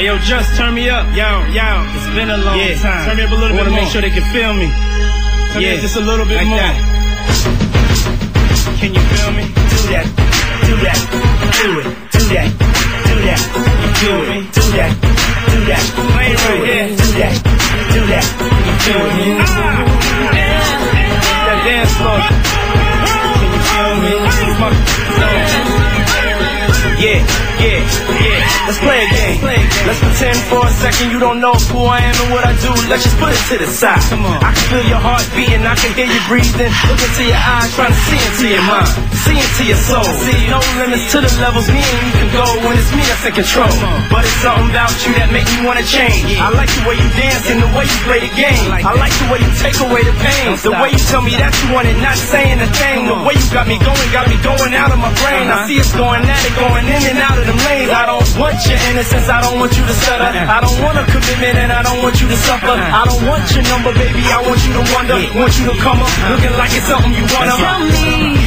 Hey, yo, just turn me up. Yo, yo. It's been a long Yeah, time. turn me up a little I wanna bit make sure they can feel me. Turn me Yeah, up just a little bit like more. that. Can you feel me? Do that, do that, do it, do that, do that, You feel me? do that, do that, right here. do that, do that, You feel me? Ah, that dance floor. Can you feel me? Yeah, yeah, yeah. Let's play a game. Let's pretend for a second you don't know who I am and what I do. Let's just put it to the side. Come on. I can feel your heart beating. I can hear you breathing. Look into your eyes, trying to see into your mind. See into your soul. See no limits to the levels me and you can go when it's me that's in control. But it's something about you that make me wanna change. I like the way you dance and the way you play the game. I like the way you take away the pain. The way you tell me that you want it, not saying a thing. The way you got me going, got me going out of my brain. I see it's going at it, going in and out want your innocence, I don't want you to stutter. I don't want a commitment and I don't want you to suffer. I don't want your number, baby, I want you to wonder. Want you to come up uh-huh. looking like it's something you wanna. Tell me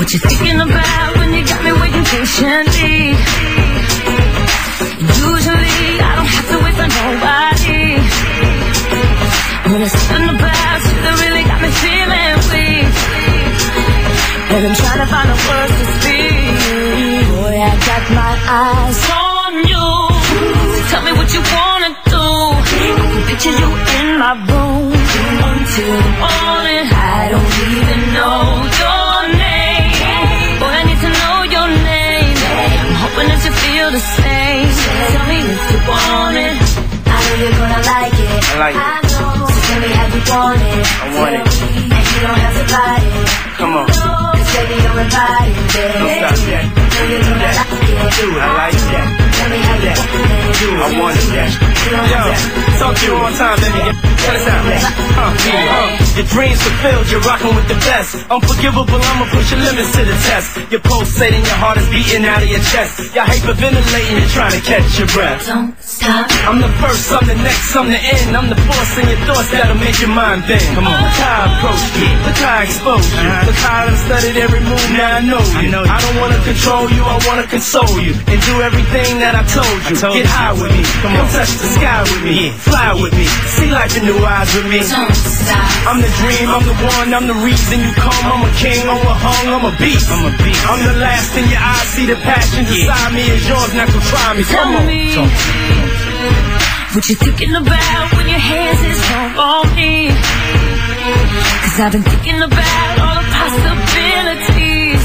what you thinking about when you got me waiting patiently. Usually I don't have to wait for nobody. When it's something about you that really got me feeling weak. And I'm trying to find the words to speak. Boy, I got my eyes on you. So tell me what you wanna do. I can picture you in my room until morning. I don't even know your name. Boy, I need to know your name. I'm hoping that you feel the same. Tell me if you want it. I know you're gonna like it. I like it. I know. So tell me how you want it. I want it. And you don't have to fight it. I like that. I want. Yo, talk to you one time, baby. Check this out. Uh, uh, your dreams fulfilled, you're rocking with the best. Unforgivable, I'ma push your limits to the test. You're pulsating, your heart is beating out of your chest. You're hyperventilating, you're trying to catch your breath. Don't stop. I'm the first, I'm the next, I'm the end. I'm the force in your thoughts that'll make your mind bend. Come on. Look how I approach you. Look how I expose you. Look how I done studied every move, now I know you. know you. I don't wanna control you, I wanna console you. And do everything that I told you. told Get you. high with me. Come on. touch the sky with me. Fly with me. See life in new eyes with me. Don't stop. I'm the dream, I'm the one, I'm the reason you come. I'm a king, I'm a hung, I'm a beast. I'm a beast. I'm the last in your eyes, see the passion inside me is yours, now come try me. Tell Come on. me what you thinking about when your hands is hung on me. Cause I've been thinking about all the possibilities.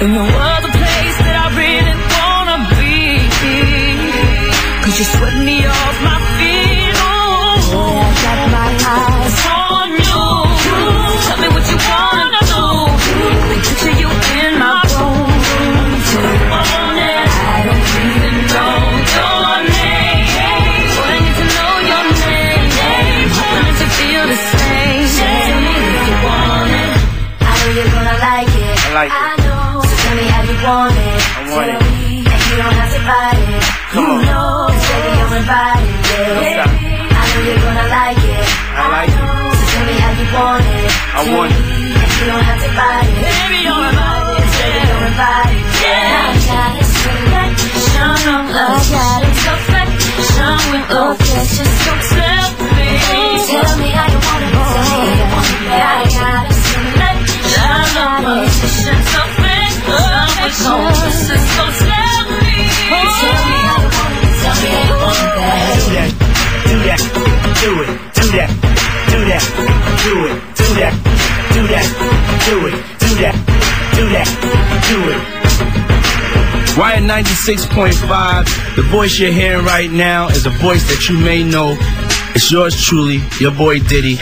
In the other I like it. I know. So tell me how you want it. I want Tell it. me, and you don't have to fight it. Come you on. know, 'cause baby, I'm invited. Don't Yeah. stop. I know you're gonna like it. I like it. know. So tell me how you want it. I want it. And you don't have to fight it. Baby, you're invited. Baby, you're invited. Yeah. I got a selection of love. I got a perfection with love. Yes, just don't do that, do that, do it, do that, do that, do it, do that, do that, do it, do that, do that, do it. Riot 96.5, the voice you're hearing right now is a voice that you may know. It's yours truly, your boy Diddy.